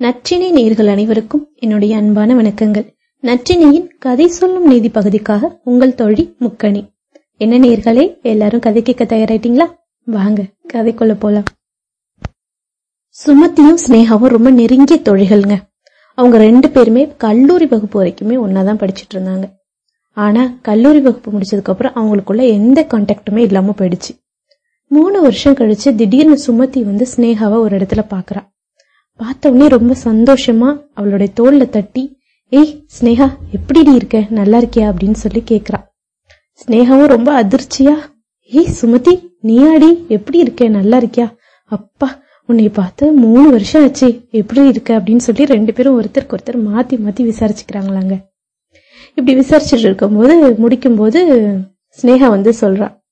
நற்றினை நேர்கள் அனைவருக்கும் என்னுடைய அன்பான வணக்கங்கள். நற்றினையின் கதை சொல்லும் நீதி பகுதிக்காக உங்கள் தோழி முக்கணி. என்ன நேர்களே எல்லாரும் கதை கேட்க தயாராயிட்டீங்களா? வாங்க கதைக்குள்ள போலாம். சுமத்தியும் ஸ்னேகாவும் ரொம்ப நெருங்கிய தொழில்கள்ங்க அவங்க ரெண்டு பேருமே கல்லூரி வகுப்பு வரைக்குமே ஒன்னாதான் படிச்சுட்டு இருந்தாங்க. ஆனா கல்லூரி வகுப்பு முடிச்சதுக்கு அப்புறம் அவங்களுக்குள்ள எந்த கான்டாக்டுமே இல்லாம போயிடுச்சு. மூணு வருஷம் கழிச்சு திடீர்னு சுமதி வந்து ஸ்னேகாவை ஒரு இடத்துல பாக்குறான் பார்த்த உடனே ரொம்ப சந்தோஷமா அவளுடைய தோல்ல தட்டி ஏய் ஸ்னேகா எப்படிடி இருக்க? நல்லா இருக்கியா? அப்படின்னு சொல்லி கேக்குறா. ஸ்னேகாவும் ரொம்ப அதிர்ச்சியா ஏய் சுமதி நீயாடி? எப்படி இருக்க? நல்லா இருக்கியா? அப்பா உன்னை பார்த்து மூணு வருஷம் ஆச்சு. எப்படி இருக்க? அப்படின்னு சொல்லி ரெண்டு பேரும் ஒருத்தருக்கு ஒருத்தர் மாத்தி மாத்தி விசாரிச்சுக்கிறாங்களாங்க. இப்படி விசாரிச்சுட்டு இருக்கும்போது முடிக்கும் போது ஸ்னேகா வந்து சொல்றா.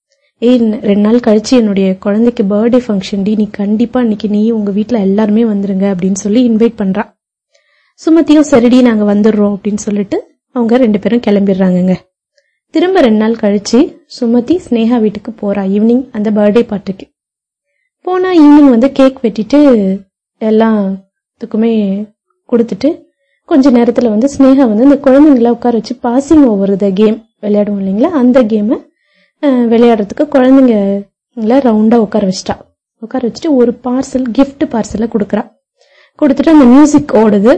ஏய் ரெண்டு நாள் கழிச்சு என்னுடைய குழந்தைக்கு பர்த்டே ஃபங்க்ஷன் டி நீ கண்டிப்பா இன்னைக்கு நீ உங்க வீட்டுல எல்லாருமே வந்துருங்க அப்படின்னு சொல்லி இன்வைட் பண்றா. சுமத்தியும் சரிடி நாங்க வந்துடுறோம் அப்படின்னு சொல்லிட்டு அவங்க ரெண்டு பேரும் கிளம்பிடுறாங்கங்க. திரும்ப ரெண்டு நாள் கழிச்சு சுமதி ஸ்னேகா வீட்டுக்கு போறா ஈவினிங் அந்த பர்த்டே பார்ட்டிக்கு போனா ஈவினிங் வந்து கேக் வெட்டிட்டு எல்லாத்துக்குமே கொடுத்துட்டு கொஞ்ச நேரத்துல வந்து ஸ்னேகா வந்து இந்த குழந்தைங்கள உட்கார வச்சு பாசிங் ஓவர் த கேம் விளையாடுவோம் இல்லைங்களா? அந்த கேமை விளையாடுறதுக்கு குழந்தைங்கள ரவுண்டா உட்கார வச்சிட்டா. உட்கார வச்சுட்டு ஒரு பார்சல் கிஃப்ட் பார்சலை கொடுக்குறா. கொடுத்துட்டு அந்த மியூசிக் ஓடுது.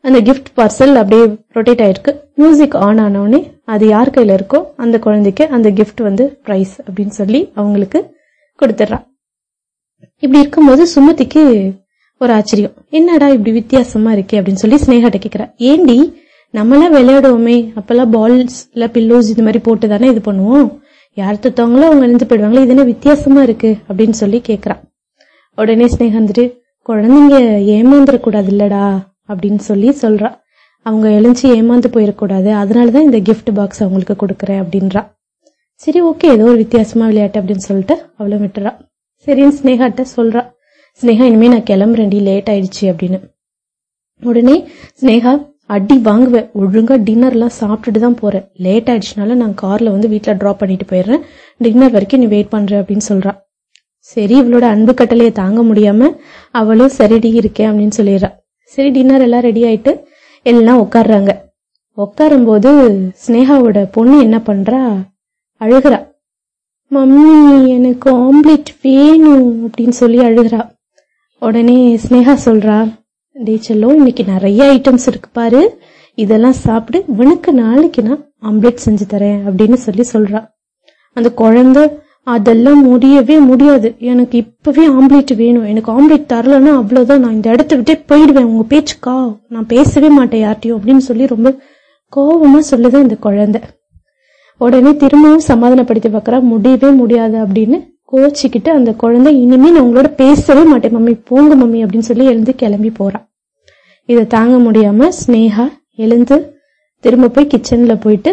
அந்த கிஃப்ட் பார்சல் அப்படியே ரொட்டேட் ஆயிருக்கு. மியூசிக் ஆன் ஆனவுடனே அது யார் கையில இருக்கோ அந்த குழந்தைக்கு அந்த கிஃப்ட் வந்து ப்ரைஸ் அப்படின்னு சொல்லி அவங்களுக்கு கொடுத்துட்றா. இப்படி இருக்கும்போது சுமதிக்கு ஒரு ஆச்சரியம். என்னடா இப்படி வித்தியாசமா இருக்கே? அப்படின்னு சொல்லி ஸ்னேகாட்ட கேக்குறா. ஏண்டி நம்மளாம் விளையாடுவோமே. அப்பெல்லாம் பால்ஸ் இல்ல பில்லோஸ் இது மாதிரி போட்டு தானே இது பண்ணுவோம். யார் தத்தவங்களோ அவங்க எழுந்து போயிடுவாங்களோ இது என்ன வித்தியாசமா இருக்கு? அப்படின்னு சொல்லி கேக்குறா. உடனே ஸ்னேகா வந்துட்டு குழந்தைங்க ஏமாந்துடக்கூடாது இல்லடா அப்படின்னு சொல்லி சொல்றா. அவங்க எழுஞ்சி ஏமாந்து போயிடக்கூடாது அதனாலதான் இந்த கிஃப்ட் பாக்ஸ் அவங்களுக்கு கொடுக்குறேன் அப்படின்றா. சரி ஓகே ஏதோ ஒரு வித்தியாசமா விளையாட்டு அப்படின்னு சொல்லிட்டு அவளை விட்டுறா. சரின்னு ஸ்னேகாட்ட சொல்றா. ஸ்னேகா இனிமே நான் கிளம்புறேன்டி லேட் ஆயிடுச்சு அப்படின்னு. உடனே ஸ்னேகா அடி வாங்குவேன் ஒழுங்கா டின்னர்லாம் சாப்பிட்டுட்டு தான் போறேன். லேட் ஆயிடுச்சுனால நான் கார்ல வந்து வீட்டுல டிராப் பண்ணிட்டு போயிடுறேன். டின்னர் வரைக்கும் நீ வெயிட் பண்ற அப்படின்னு சொல்றா. சரி இவளோட அன்பு கட்டளையை தாங்க முடியாம அவளும் சரிடி இருக்கேன் அப்படின்னு சொல்லிடுறா. சரி டின்னர் எல்லாம் ரெடி ஆயிட்டு எல்லாம் உட்காடுறாங்க உட்காரும் போது ஸ்னேகாவோட பொண்ணு என்ன பண்றா? அழுகிறா. மம்மி எனக்கு ஆம்லெட் வேணும் அப்படின்னு சொல்லி அழுகிறா. உடனே ஸ்னேகா சொல்றா டே செல்லம் இன்னைக்கு நிறைய ஐட்டம்ஸ் இருக்கு பாரு. இதெல்லாம் சாப்பிடு. உனக்கு நாளைக்கு நான் ஆம்லெட் செஞ்சு தரேன் அப்படின்னு சொல்லி சொல்றா. அந்த குழந்தை அதெல்லாம் முடியவே முடியாது. எனக்கு இப்பவே ஆம்லெட் வேணும். எனக்கு ஆம்லெட் தரலன்னா அவ்வளவுதான். நான் இந்த இடத்த விட்டே போயிடுவேன். உங்க பேச்சுக்கா? நான் பேசவே மாட்டேன் யார்ட்டையும் அப்படின்னு சொல்லி ரொம்ப கோபமா சொல்லுதான் இந்த குழந்தை. உடனே திரும்பவும் சமாதானப்படுத்தி பார்க்கறா. முடியவே முடியாது அப்படின்னு கோச்சிக்கிட்டு அந்த குழந்தை இனிமே நான் உங்களோட பேசவே மாட்டேன். மம்மி போங்க மம்மி அப்படின்னு சொல்லி எழுந்து கிளம்பி போறான். இதை தாங்க முடியாம ஸ்னேகா எழுந்து திரும்ப போய் கிச்சன்ல போயிட்டு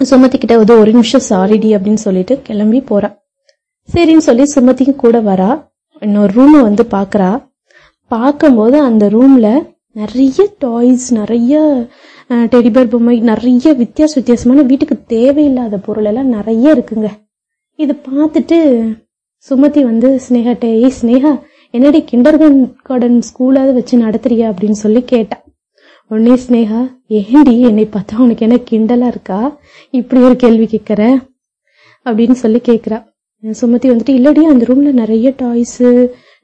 சுமத்திக்கிட்ட ஏதோ வந்து ஒரு நிமிஷம் சாரிடி அப்படின்னு சொல்லிட்டு கிளம்பி போறா சரின்னு சொல்லி சுமதிக்கும் கூட வரா. இன்னொரு ரூமை வந்து பாக்குறா. பார்க்கும்போது அந்த ரூம்ல நிறைய டாய்ஸ் நிறைய டெடிபர் பொம்மை நிறைய வித்தியாச வித்தியாசமான வீட்டுக்கு தேவையில்லாத பொருள் எல்லாம் நிறைய இருக்குங்க. இதை பார்த்துட்டு சுமதி வந்து ஸ்னேகாட்ட ஏய் ஸ்னேகா என்னடி கிண்டர் கார்டன் ஸ்கூலாவது வச்சு நடத்துறியா? அப்படின்னு சொல்லி கேட்டா. உடனே ஸ்னேகா ஏண்டி என்னை பார்த்தா உனக்கு என்ன கிண்டலா இருக்கா? இப்படி ஒரு கேள்வி கேட்கற அப்படின்னு சொல்லி கேக்குறா. சுமதி வந்துட்டு இல்லடி அந்த ரூம்ல நிறைய டாய்ஸ்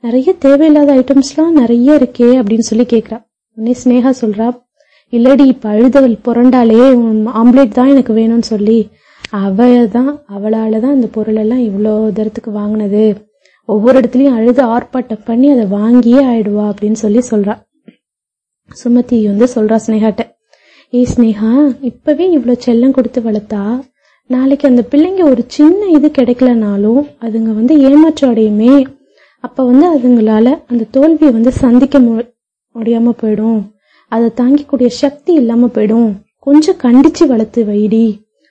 நிறைய தேவையில்லாத ஐட்டம்ஸ்லாம் நிறைய இருக்கே அப்படின்னு சொல்லி கேக்குறா. உடனே ஸ்னேகா சொல்றா இல்லடி இப்ப அழுதவள் புரண்டாலே ஆம்லேட் தான் எனக்கு வேணும்னு சொல்லி அவள் தான் அவளால தான் அந்த பொருள் எல்லாம் இவ்வளோ தூரத்துக்கு வாங்கினது. ஒவ்வொரு இடத்துலயும் அழுது ஆர்ப்பாட்டம் பண்ணி அதை வாங்கியே ஆயிடுவா அப்படின்னு சொல்லி சொல்றா. சுமதி வந்து சொல்றா ஸ்னேகாட்ட ஏ ஸ்னேகா இப்பவே இவ்வளவு செல்லம் கொடுத்து வளர்த்தா? நாளைக்கு அந்த பிள்ளைங்க ஒரு சின்ன இது கிடைக்கலனாலும் அதுங்க வந்து ஏமாற்றம் அடையுமே. அப்ப வந்து அதுங்களால அந்த தோல்வியை வந்து சந்திக்க முடியாம போயிடும். அதை தாங்கிக்கூடிய சக்தி இல்லாம போயிடும். கொஞ்சம் கண்டிச்சு வளர்த்து வைடி.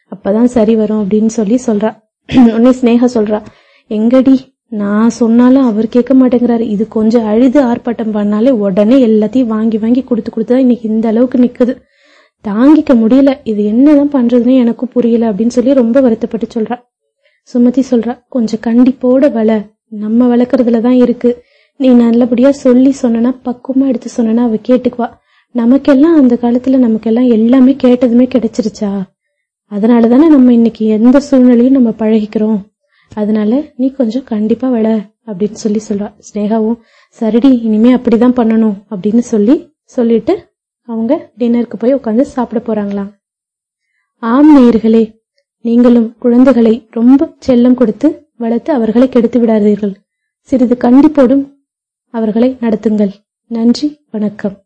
அப்பதான் சரி வரும் அப்படின்னு சொல்லி சொல்றா. உடனே ஸ்னேகா சொல்றா எங்கடி? நான் சொன்னாலும் அவர் கேட்க மாட்டேங்கிறாரு. இது கொஞ்சம் அழுது ஆர்ப்பாட்டம் பண்ணாலே உடனே எல்லாத்தையும் வாங்கி வாங்கி கொடுத்து கொடுத்துதான் இன்னைக்கு இந்த அளவுக்கு நிக்குது. தாங்கிக்க முடியல. இது என்னதான் பண்றதுன்னு எனக்கும் புரியல அப்படின்னு சொல்லி ரொம்ப வருத்தப்பட்டு சொல்றா. சுமதி சொல்றா கொஞ்சம் கண்டிப்போட வள. நம்ம வளர்க்கறதுலதான் இருக்கு. நீ நல்லபடியா சொல்லி சொன்னா பக்குவமா எடுத்து சொன்னா அவ கேட்டுக்குவா. நமக்கெல்லாம் அந்த காலத்துல நமக்கெல்லாம் எல்லாமே கேட்டதுமே கிடைச்சிருச்சா? அதனால தானே நம்ம இன்னைக்கு எந்த சூழ்நிலையும் நம்ம பழகிக்கிறோம். அதனால நீ கொஞ்சம் கண்டிப்பா விள அப்படின்னு சொல்லி சொல்றா. ஸ்னேகாவும் சரிடி இனிமே அப்படிதான் பண்ணணும் அப்படின்னு சொல்லி சொல்லிட்டு அவங்க டின்னருக்கு போய் உட்காந்து சாப்பிட போறாங்களாம் ஆம் நேயர்களே நீங்களும் குழந்தைகளை ரொம்ப செல்லம் கொடுத்து வளர்த்து அவர்களை கெடுத்து விடாதீர்கள். சிறிது கண்டிப்போடும் அவர்களை நடத்துங்கள். நன்றி வணக்கம்.